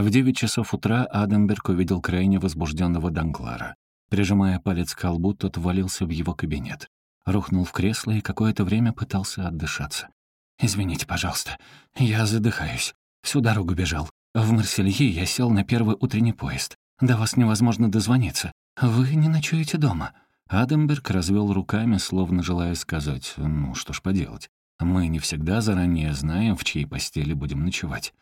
В девять часов утра Адамберг увидел крайне возбужденного Данглара. Прижимая палец к колбу, тот валился в его кабинет. Рухнул в кресло и какое-то время пытался отдышаться. «Извините, пожалуйста, я задыхаюсь. Всю дорогу бежал. В Марселье я сел на первый утренний поезд. До вас невозможно дозвониться. Вы не ночуете дома». Адамберг развел руками, словно желая сказать, «Ну, что ж поделать. Мы не всегда заранее знаем, в чьей постели будем ночевать.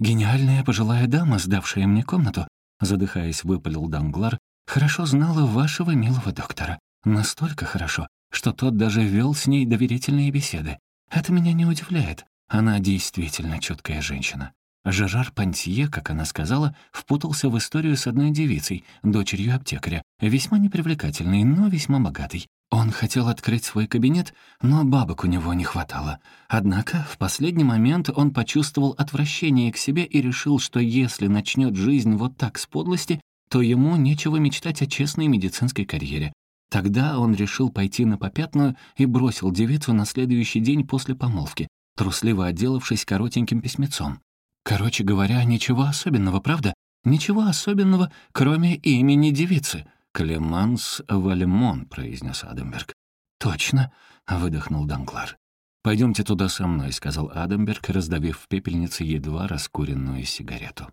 Гениальная пожилая дама, сдавшая мне комнату, задыхаясь, выпалил Данглар, хорошо знала вашего милого доктора. Настолько хорошо, что тот даже вел с ней доверительные беседы. Это меня не удивляет. Она действительно чуткая женщина. Жерар Пантье, как она сказала, впутался в историю с одной девицей, дочерью аптекаря, весьма непривлекательной, но весьма богатой. Он хотел открыть свой кабинет, но бабок у него не хватало. Однако в последний момент он почувствовал отвращение к себе и решил, что если начнет жизнь вот так с подлости, то ему нечего мечтать о честной медицинской карьере. Тогда он решил пойти на попятную и бросил девицу на следующий день после помолвки, трусливо отделавшись коротеньким письмецом. Короче говоря, ничего особенного, правда? Ничего особенного, кроме имени девицы — «Клеманс Вальмон», — произнес Адамберг. «Точно», — выдохнул Данклар. «Пойдемте туда со мной», — сказал Адамберг, раздавив в пепельнице едва раскуренную сигарету.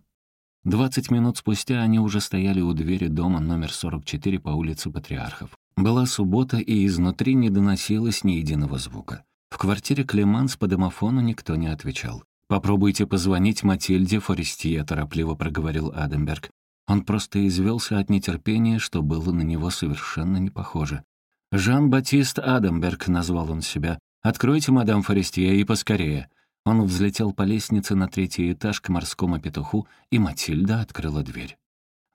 Двадцать минут спустя они уже стояли у двери дома номер 44 по улице Патриархов. Была суббота, и изнутри не доносилось ни единого звука. В квартире Клеманс по домофону никто не отвечал. «Попробуйте позвонить Матильде Форестье», — торопливо проговорил Адамберг. Он просто извелся от нетерпения, что было на него совершенно не похоже. «Жан-Батист Адамберг», — назвал он себя. «Откройте, мадам Форестье, и поскорее». Он взлетел по лестнице на третий этаж к морскому петуху, и Матильда открыла дверь.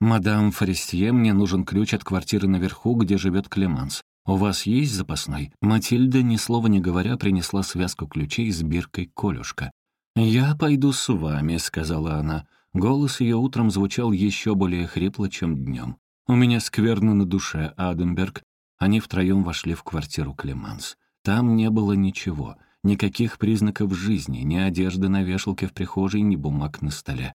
«Мадам Форестье, мне нужен ключ от квартиры наверху, где живет Клеманс. У вас есть запасной?» Матильда, ни слова не говоря, принесла связку ключей с биркой «Колюшка». «Я пойду с вами», — сказала она. Голос ее утром звучал еще более хрипло, чем днем. «У меня скверно на душе, Адамберг». Они втроем вошли в квартиру Клеманс. Там не было ничего, никаких признаков жизни, ни одежды на вешалке в прихожей, ни бумаг на столе.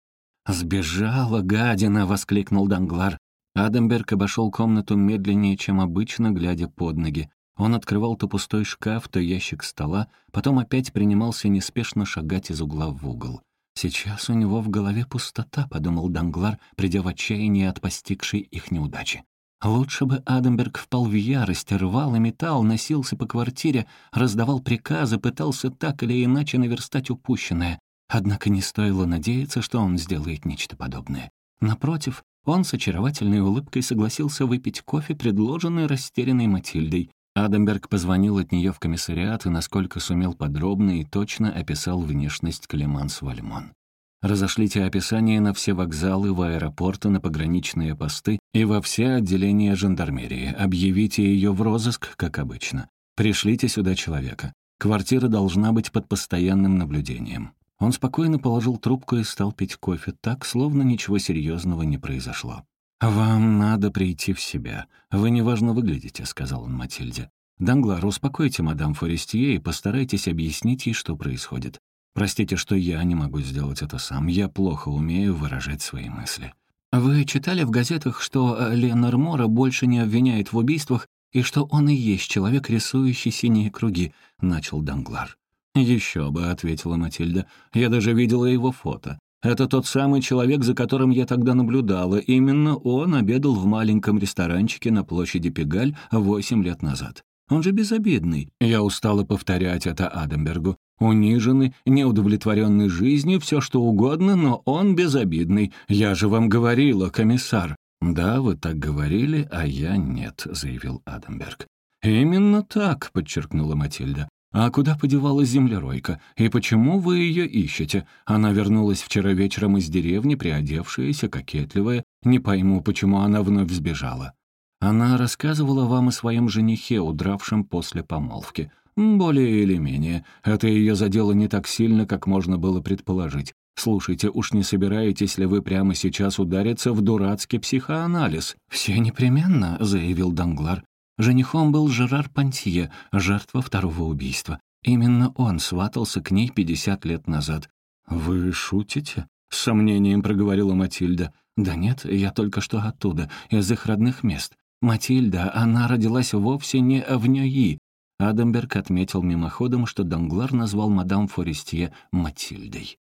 «Сбежала, гадина!» — воскликнул Данглар. Адамберг обошел комнату медленнее, чем обычно, глядя под ноги. Он открывал то пустой шкаф, то ящик стола, потом опять принимался неспешно шагать из угла в угол. «Сейчас у него в голове пустота», — подумал Данглар, придя в отчаяние от постигшей их неудачи. Лучше бы Адамберг впал в ярость, рвал и металл, носился по квартире, раздавал приказы, пытался так или иначе наверстать упущенное. Однако не стоило надеяться, что он сделает нечто подобное. Напротив, он с очаровательной улыбкой согласился выпить кофе, предложенный растерянной Матильдой. Адамберг позвонил от нее в комиссариат и, насколько сумел подробно и точно, описал внешность Клеманс Вальмон. Разошлите описание на все вокзалы, в аэропорты, на пограничные посты и во все отделения жандармерии. Объявите ее в розыск, как обычно. Пришлите сюда человека. Квартира должна быть под постоянным наблюдением. Он спокойно положил трубку и стал пить кофе так, словно ничего серьезного не произошло. «Вам надо прийти в себя. Вы неважно выглядите», — сказал он Матильде. «Данглар, успокойте мадам Форестье и постарайтесь объяснить ей, что происходит. Простите, что я не могу сделать это сам. Я плохо умею выражать свои мысли». «Вы читали в газетах, что э, Ленар Мора больше не обвиняет в убийствах и что он и есть человек, рисующий синие круги», — начал Данглар. «Еще бы», — ответила Матильда. «Я даже видела его фото. Это тот самый человек, за которым я тогда наблюдала. Именно он обедал в маленьком ресторанчике на площади Пегаль восемь лет назад. Он же безобидный. Я устала повторять это Адамбергу. Униженный, неудовлетворенный жизнью, все что угодно, но он безобидный. Я же вам говорила, комиссар. «Да, вы так говорили, а я нет», — заявил Адамберг. «Именно так», — подчеркнула Матильда. «А куда подевалась землеройка? И почему вы ее ищете? Она вернулась вчера вечером из деревни, приодевшаяся, кокетливая. Не пойму, почему она вновь сбежала». Она рассказывала вам о своем женихе, удравшем после помолвки. Более или менее. Это ее задело не так сильно, как можно было предположить. Слушайте, уж не собираетесь ли вы прямо сейчас удариться в дурацкий психоанализ? «Все непременно», — заявил Данглар. Женихом был Жерар Пантье, жертва второго убийства. Именно он сватался к ней 50 лет назад. «Вы шутите?» — с сомнением проговорила Матильда. «Да нет, я только что оттуда, из их родных мест. Матильда, она родилась вовсе не в Ньюи». Адамберг отметил мимоходом, что Данглар назвал мадам Форестье Матильдой.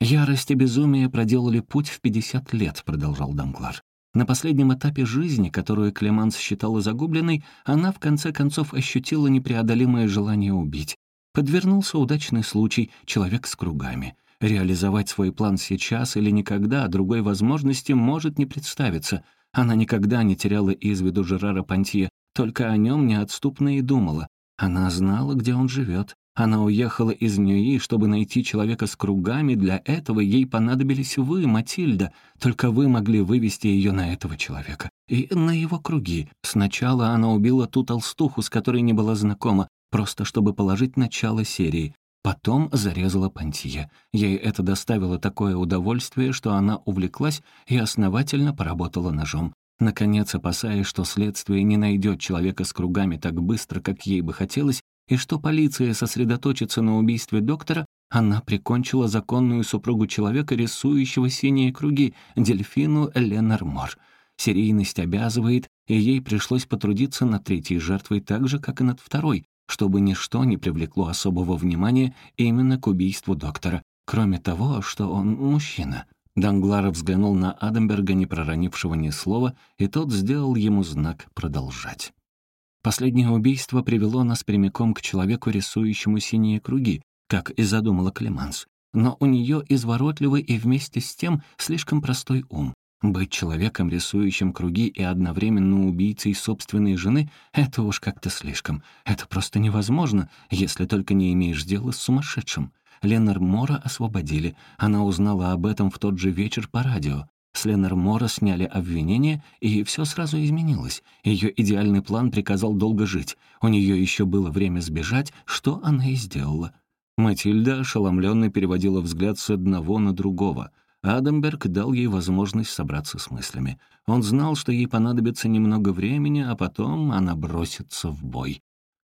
«Ярость и безумие проделали путь в 50 лет», — продолжал Данглар. На последнем этапе жизни, которую Клеманс считала загубленной, она в конце концов ощутила непреодолимое желание убить. Подвернулся удачный случай, человек с кругами. Реализовать свой план сейчас или никогда другой возможности может не представиться. Она никогда не теряла из виду Жерара Пантье, только о нем неотступно и думала. Она знала, где он живет, она уехала из Ньюи, чтобы найти человека с кругами, для этого ей понадобились вы, Матильда. Только вы могли вывести ее на этого человека. И на его круги. Сначала она убила ту толстуху, с которой не была знакома, просто чтобы положить начало серии. Потом зарезала Пантье. Ей это доставило такое удовольствие, что она увлеклась и основательно поработала ножом. Наконец, опасаясь, что следствие не найдет человека с кругами так быстро, как ей бы хотелось, и что полиция сосредоточится на убийстве доктора, она прикончила законную супругу человека, рисующего синие круги, дельфину Ленормор. Серийность обязывает, и ей пришлось потрудиться над третьей жертвой так же, как и над второй, чтобы ничто не привлекло особого внимания именно к убийству доктора, кроме того, что он мужчина. Данглар взглянул на Адамберга, не проронившего ни слова, и тот сделал ему знак «продолжать». Последнее убийство привело нас прямиком к человеку, рисующему синие круги, как и задумала Клеманс. Но у нее изворотливый и вместе с тем слишком простой ум. Быть человеком, рисующим круги и одновременно убийцей собственной жены — это уж как-то слишком. Это просто невозможно, если только не имеешь дела с сумасшедшим. Ленар Мора освободили. Она узнала об этом в тот же вечер по радио. С Ленар Мора сняли обвинение, и все сразу изменилось. Ее идеальный план приказал долго жить. У нее еще было время сбежать, что она и сделала. Матильда ошеломленно переводила взгляд с одного на другого. Адамберг дал ей возможность собраться с мыслями. Он знал, что ей понадобится немного времени, а потом она бросится в бой.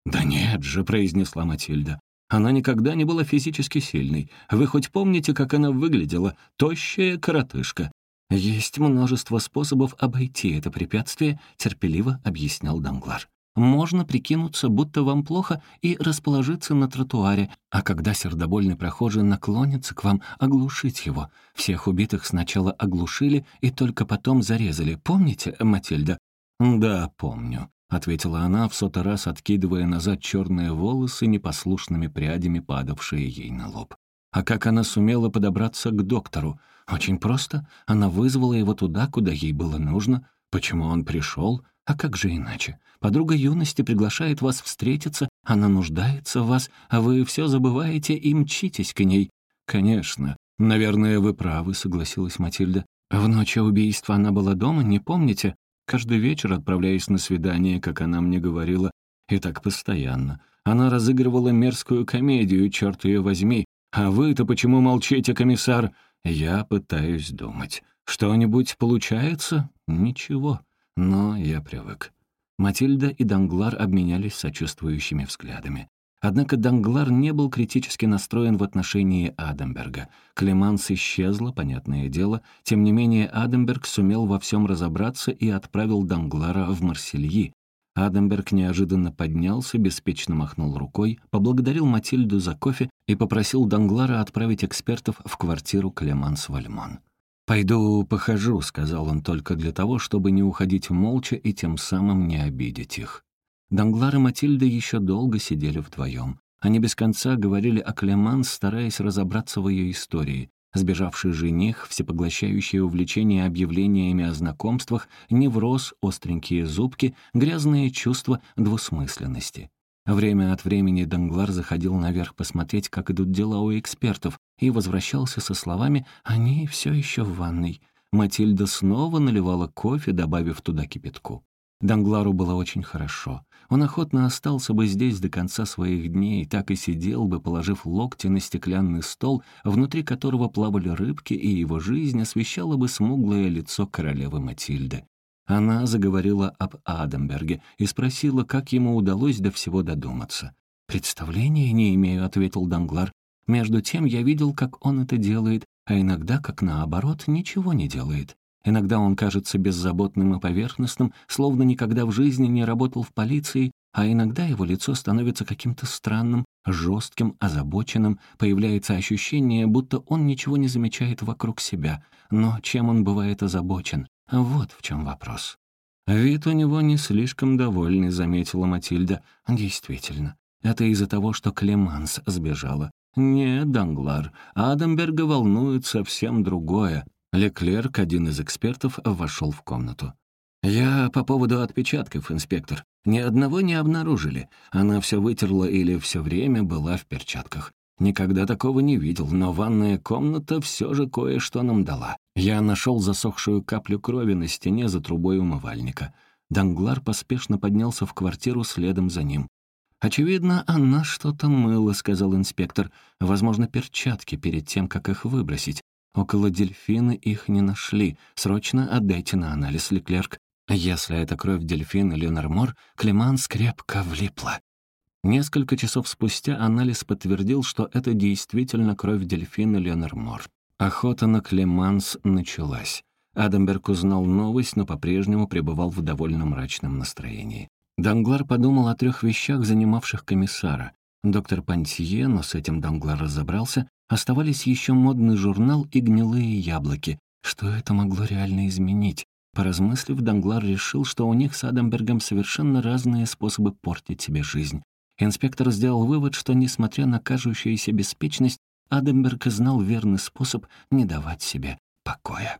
«Да нет же», — произнесла Матильда. Она никогда не была физически сильной. Вы хоть помните, как она выглядела? Тощая коротышка. «Есть множество способов обойти это препятствие», — терпеливо объяснял Данглар. «Можно прикинуться, будто вам плохо, и расположиться на тротуаре, а когда сердобольный прохожий наклонится к вам, оглушить его. Всех убитых сначала оглушили и только потом зарезали. Помните, Матильда?» «Да, помню», — ответила она, в сотый раз откидывая назад черные волосы, непослушными прядями падавшие ей на лоб. А как она сумела подобраться к доктору? Очень просто. Она вызвала его туда, куда ей было нужно. Почему он пришел? А как же иначе? Подруга юности приглашает вас встретиться, она нуждается в вас, а вы все забываете и мчитесь к ней. Конечно. Наверное, вы правы, согласилась Матильда. В ночь убийства она была дома, не помните? Каждый вечер, отправляясь на свидание, как она мне говорила, и так постоянно. Она разыгрывала мерзкую комедию, черт ее возьми, «А вы-то почему молчите, комиссар?» «Я пытаюсь думать. Что-нибудь получается?» «Ничего. Но я привык». Матильда и Данглар обменялись сочувствующими взглядами. Однако Данглар не был критически настроен в отношении Адамберга. Клеманс исчезла, понятное дело. Тем не менее, Адамберг сумел во всем разобраться и отправил Данглара в Марсельи, Адамберг неожиданно поднялся, беспечно махнул рукой, поблагодарил Матильду за кофе и попросил Данглара отправить экспертов в квартиру Клеманс Вальмон. «Пойду похожу», — сказал он только для того, чтобы не уходить молча и тем самым не обидеть их. Данглар и Матильда еще долго сидели вдвоем. Они без конца говорили о Клеманс, стараясь разобраться в ее истории. Сбежавший жених, всепоглощающее увлечение объявлениями о знакомствах, невроз, остренькие зубки, грязные чувства двусмысленности. Время от времени Данглар заходил наверх посмотреть, как идут дела у экспертов, и возвращался со словами «Они все еще в ванной». Матильда снова наливала кофе, добавив туда кипятку. Данглару было очень хорошо. Он охотно остался бы здесь до конца своих дней, так и сидел бы, положив локти на стеклянный стол, внутри которого плавали рыбки, и его жизнь освещала бы смуглое лицо королевы Матильды. Она заговорила об Адамберге и спросила, как ему удалось до всего додуматься. «Представления не имею», — ответил Данглар. «Между тем я видел, как он это делает. а иногда, как наоборот, ничего не делает. Иногда он кажется беззаботным и поверхностным, словно никогда в жизни не работал в полиции, а иногда его лицо становится каким-то странным, жестким, озабоченным, появляется ощущение, будто он ничего не замечает вокруг себя. Но чем он бывает озабочен? Вот в чем вопрос. «Вид у него не слишком довольный», — заметила Матильда. «Действительно. Это из-за того, что Клеманс сбежала. Нет, Данглар, Адамберга волнует совсем другое. Леклерк, один из экспертов, вошел в комнату. «Я по поводу отпечатков, инспектор. Ни одного не обнаружили. Она все вытерла или все время была в перчатках. Никогда такого не видел, но ванная комната все же кое-что нам дала. Я нашел засохшую каплю крови на стене за трубой умывальника. Данглар поспешно поднялся в квартиру следом за ним. «Очевидно, она что-то мыла», — сказал инспектор. «Возможно, перчатки перед тем, как их выбросить. Около дельфина их не нашли. Срочно отдайте на анализ, Леклерк. Если это кровь дельфина Ленормор, Клеманс крепко влипла. Несколько часов спустя анализ подтвердил, что это действительно кровь дельфина Ленормор. Охота на Клеманс началась. Адамберг узнал новость, но по-прежнему пребывал в довольно мрачном настроении. Данглар подумал о трех вещах, занимавших комиссара. Доктор Пантье, но с этим Данглар разобрался, Оставались еще модный журнал и гнилые яблоки. Что это могло реально изменить? Поразмыслив, Данглар решил, что у них с Адамбергом совершенно разные способы портить себе жизнь. Инспектор сделал вывод, что, несмотря на кажущуюся беспечность, Адамберг знал верный способ не давать себе покоя.